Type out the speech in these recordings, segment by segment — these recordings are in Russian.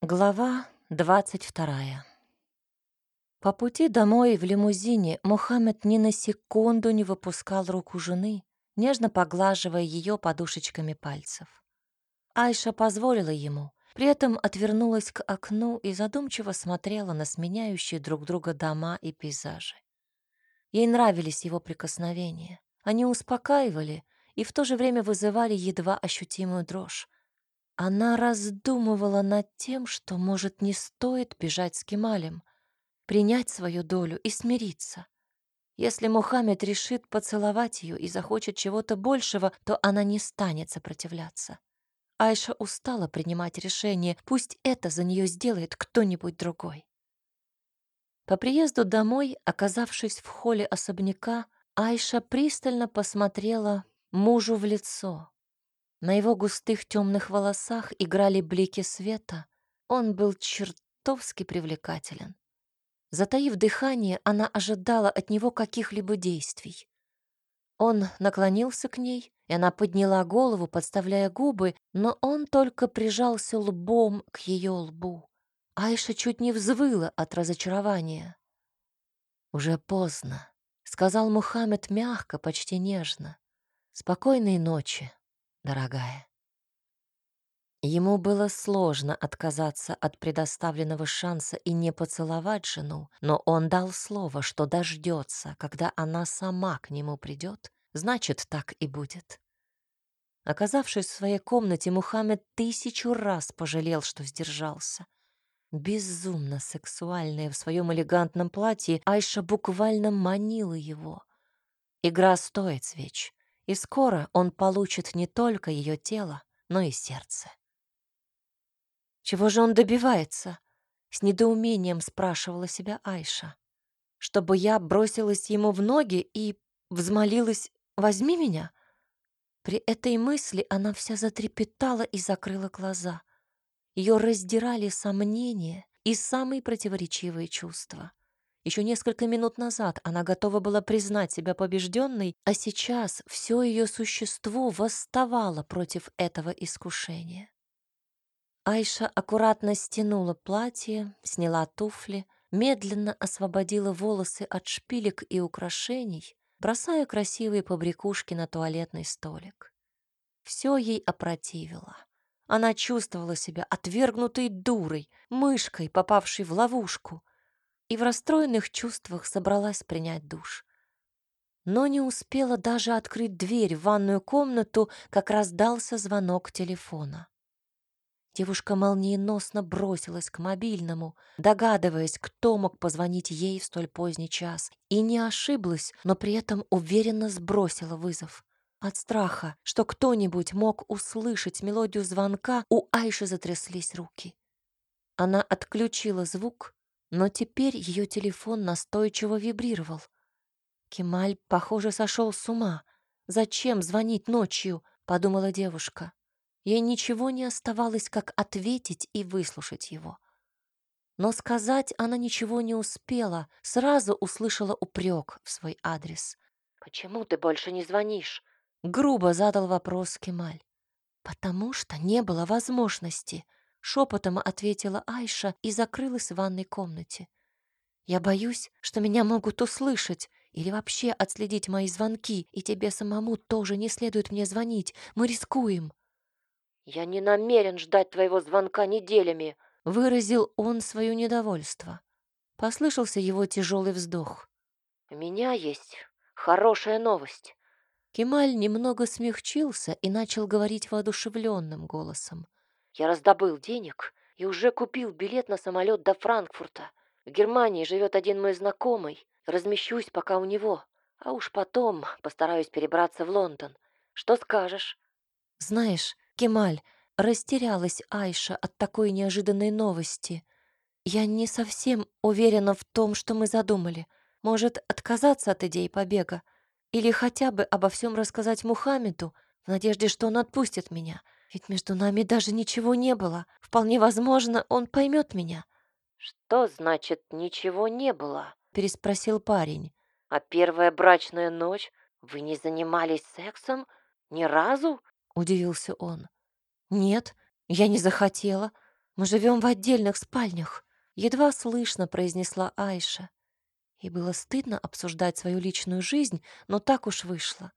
Глава двадцать вторая. По пути домой в лимузине Мухаммед ни на секунду не выпускал руку жены, нежно поглаживая ее подушечками пальцев. Айша позволила ему, при этом отвернулась к окну и задумчиво смотрела на сменяющие друг друга дома и пейзажи. Ей нравились его прикосновения. Они успокаивали и в то же время вызывали едва ощутимую дрожь. Она раздумывала над тем, что, может, не стоит бежать с Кемалем, принять свою долю и смириться. Если Мухаммед решит поцеловать ее и захочет чего-то большего, то она не станет сопротивляться. Айша устала принимать решение, пусть это за нее сделает кто-нибудь другой. По приезду домой, оказавшись в холле особняка, Айша пристально посмотрела мужу в лицо. На его густых темных волосах играли блики света. Он был чертовски привлекателен. Затаив дыхание, она ожидала от него каких-либо действий. Он наклонился к ней, и она подняла голову, подставляя губы, но он только прижался лбом к ее лбу. Айша чуть не взвыла от разочарования. «Уже поздно», — сказал Мухаммед мягко, почти нежно. «Спокойной ночи» дорогая. Ему было сложно отказаться от предоставленного шанса и не поцеловать жену, но он дал слово, что дождется, когда она сама к нему придет, значит, так и будет. Оказавшись в своей комнате, Мухаммед тысячу раз пожалел, что сдержался. Безумно сексуальная в своем элегантном платье, Айша буквально манила его. Игра стоит свеч и скоро он получит не только ее тело, но и сердце. Чего же он добивается? С недоумением спрашивала себя Айша. Чтобы я бросилась ему в ноги и взмолилась «возьми меня»? При этой мысли она вся затрепетала и закрыла глаза. Ее раздирали сомнения и самые противоречивые чувства. Еще несколько минут назад она готова была признать себя побежденной, а сейчас все ее существо восставало против этого искушения. Айша аккуратно стянула платье, сняла туфли, медленно освободила волосы от шпилек и украшений, бросая красивые побрякушки на туалетный столик. Все ей опротивило. Она чувствовала себя отвергнутой дурой, мышкой, попавшей в ловушку, и в расстроенных чувствах собралась принять душ. Но не успела даже открыть дверь в ванную комнату, как раздался звонок телефона. Девушка молниеносно бросилась к мобильному, догадываясь, кто мог позвонить ей в столь поздний час, и не ошиблась, но при этом уверенно сбросила вызов. От страха, что кто-нибудь мог услышать мелодию звонка, у Айши затряслись руки. Она отключила звук но теперь ее телефон настойчиво вибрировал. Кемаль, похоже, сошел с ума. «Зачем звонить ночью?» — подумала девушка. Ей ничего не оставалось, как ответить и выслушать его. Но сказать она ничего не успела, сразу услышала упрек в свой адрес. «Почему ты больше не звонишь?» — грубо задал вопрос Кемаль. «Потому что не было возможности», Шепотом ответила Айша и закрылась в ванной комнате. Я боюсь, что меня могут услышать или вообще отследить мои звонки, и тебе самому тоже не следует мне звонить. Мы рискуем. Я не намерен ждать твоего звонка неделями, выразил он свое недовольство. Послышался его тяжелый вздох. У меня есть хорошая новость. Кемаль немного смягчился и начал говорить воодушевленным голосом. Я раздобыл денег и уже купил билет на самолет до Франкфурта. В Германии живет один мой знакомый. Размещусь пока у него, а уж потом постараюсь перебраться в Лондон. Что скажешь? Знаешь, Кемаль, растерялась Айша от такой неожиданной новости. Я не совсем уверена в том, что мы задумали. Может, отказаться от идеи побега? Или хотя бы обо всем рассказать Мухаммеду, в надежде, что он отпустит меня — ведь между нами даже ничего не было. Вполне возможно, он поймет меня. Что значит ничего не было? переспросил парень. А первая брачная ночь вы не занимались сексом ни разу? удивился он. Нет, я не захотела. Мы живем в отдельных спальнях», — едва слышно произнесла Айша. И было стыдно обсуждать свою личную жизнь, но так уж вышло.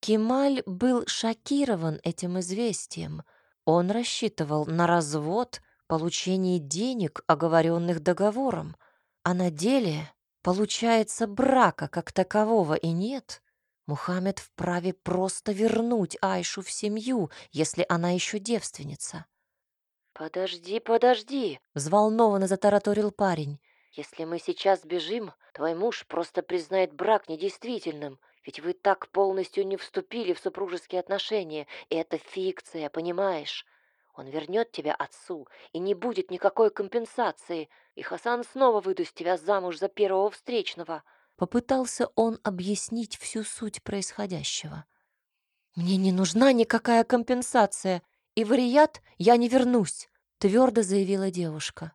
Кемаль был шокирован этим известием. Он рассчитывал на развод, получение денег, оговоренных договором. А на деле, получается, брака как такового и нет. Мухаммед вправе просто вернуть Айшу в семью, если она еще девственница. «Подожди, подожди!» — взволнованно затараторил парень. «Если мы сейчас бежим, твой муж просто признает брак недействительным, ведь вы так полностью не вступили в супружеские отношения, и это фикция, понимаешь? Он вернет тебя отцу, и не будет никакой компенсации, и Хасан снова выдаст тебя замуж за первого встречного». Попытался он объяснить всю суть происходящего. «Мне не нужна никакая компенсация, и в Рият я не вернусь», — твердо заявила девушка.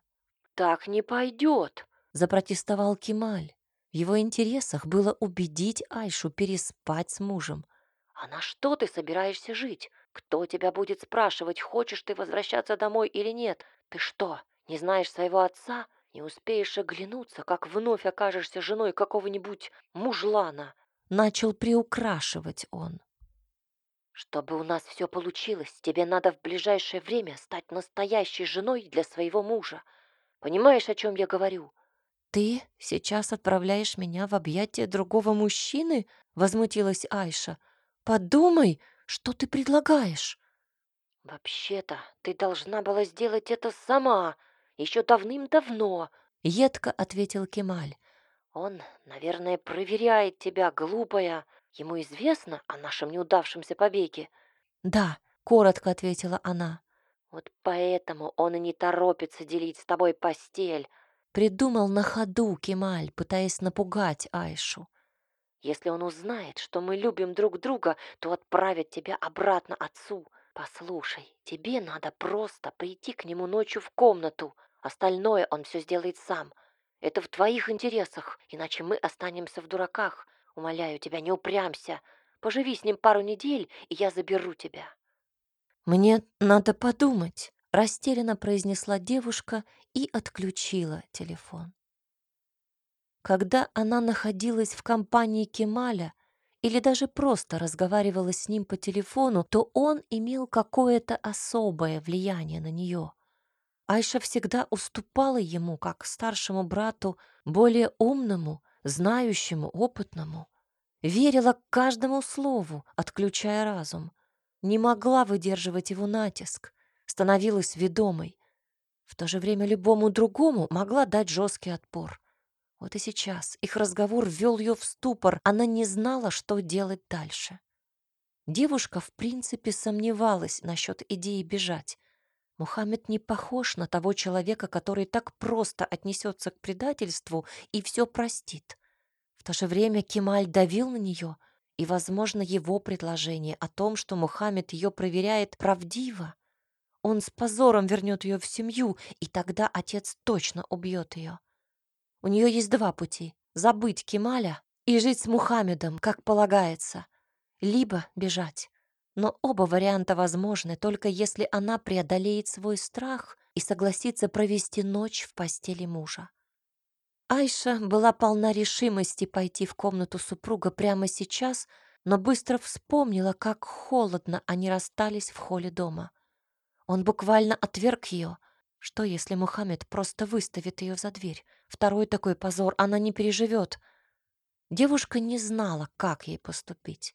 «Так не пойдет», — запротестовал Кемаль. Его интересах было убедить Айшу переспать с мужем. «А на что ты собираешься жить? Кто тебя будет спрашивать, хочешь ты возвращаться домой или нет? Ты что, не знаешь своего отца? Не успеешь оглянуться, как вновь окажешься женой какого-нибудь мужлана. Начал приукрашивать он. Чтобы у нас все получилось, тебе надо в ближайшее время стать настоящей женой для своего мужа. Понимаешь, о чем я говорю? Ты сейчас отправляешь меня в объятия другого мужчины? Возмутилась Айша. Подумай, что ты предлагаешь. Вообще-то ты должна была сделать это сама, еще давным-давно», — едко ответил Кемаль. «Он, наверное, проверяет тебя, глупая. Ему известно о нашем неудавшемся побеге?» «Да», — коротко ответила она. «Вот поэтому он и не торопится делить с тобой постель», — придумал на ходу Кемаль, пытаясь напугать Айшу. «Если он узнает, что мы любим друг друга, то отправит тебя обратно отцу. Послушай, тебе надо просто прийти к нему ночью в комнату, Остальное он все сделает сам. Это в твоих интересах, иначе мы останемся в дураках. Умоляю тебя, не упрямся. Поживи с ним пару недель, и я заберу тебя». «Мне надо подумать», — растерянно произнесла девушка и отключила телефон. Когда она находилась в компании Кемаля или даже просто разговаривала с ним по телефону, то он имел какое-то особое влияние на нее. Айша всегда уступала ему, как старшему брату, более умному, знающему, опытному. Верила каждому слову, отключая разум. Не могла выдерживать его натиск, становилась ведомой. В то же время любому другому могла дать жесткий отпор. Вот и сейчас их разговор ввел ее в ступор, она не знала, что делать дальше. Девушка, в принципе, сомневалась насчет идеи бежать. Мухаммед не похож на того человека, который так просто отнесется к предательству и все простит. В то же время Кемаль давил на нее, и, возможно, его предложение о том, что Мухаммед ее проверяет, правдиво. Он с позором вернет ее в семью, и тогда отец точно убьет ее. У нее есть два пути — забыть Кемаля и жить с Мухаммедом, как полагается, либо бежать. Но оба варианта возможны, только если она преодолеет свой страх и согласится провести ночь в постели мужа. Айша была полна решимости пойти в комнату супруга прямо сейчас, но быстро вспомнила, как холодно они расстались в холле дома. Он буквально отверг ее. Что, если Мухаммед просто выставит ее за дверь? Второй такой позор она не переживет. Девушка не знала, как ей поступить.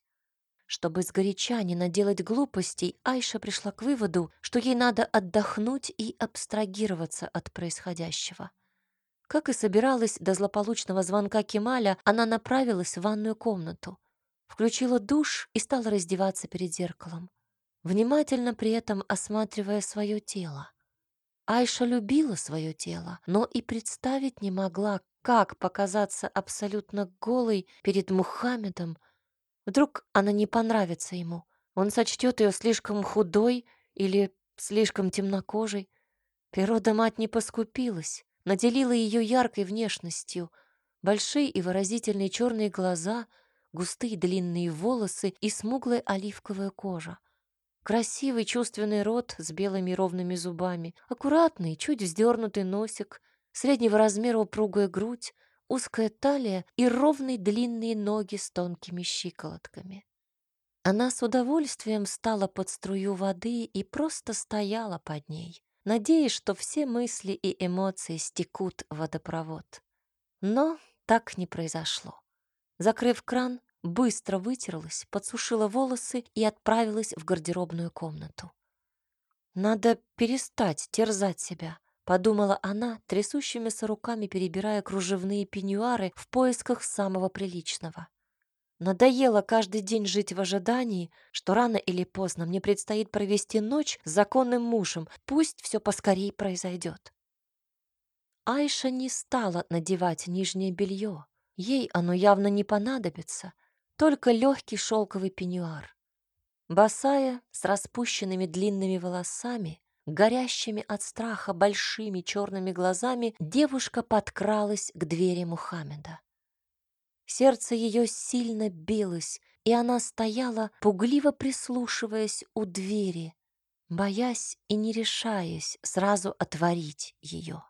Чтобы сгоряча не наделать глупостей, Айша пришла к выводу, что ей надо отдохнуть и абстрагироваться от происходящего. Как и собиралась до злополучного звонка Кемаля, она направилась в ванную комнату, включила душ и стала раздеваться перед зеркалом, внимательно при этом осматривая свое тело. Айша любила свое тело, но и представить не могла, как показаться абсолютно голой перед Мухаммедом, Вдруг она не понравится ему. Он сочтет ее слишком худой или слишком темнокожей. Природа-мать не поскупилась, наделила ее яркой внешностью. Большие и выразительные черные глаза, густые длинные волосы и смуглая оливковая кожа. Красивый чувственный рот с белыми ровными зубами, аккуратный, чуть вздернутый носик, среднего размера упругая грудь, узкая талия и ровные длинные ноги с тонкими щиколотками. Она с удовольствием стала под струю воды и просто стояла под ней, надеясь, что все мысли и эмоции стекут в водопровод. Но так не произошло. Закрыв кран, быстро вытерлась, подсушила волосы и отправилась в гардеробную комнату. «Надо перестать терзать себя», — подумала она, трясущимися руками перебирая кружевные пеньюары в поисках самого приличного. Надоело каждый день жить в ожидании, что рано или поздно мне предстоит провести ночь с законным мужем, пусть все поскорей произойдет. Айша не стала надевать нижнее белье. Ей оно явно не понадобится, только легкий шелковый пеньюар. Босая, с распущенными длинными волосами, горящими от страха большими черными глазами, девушка подкралась к двери Мухаммеда. Сердце ее сильно билось, и она стояла, пугливо прислушиваясь у двери, боясь и не решаясь сразу отворить ее.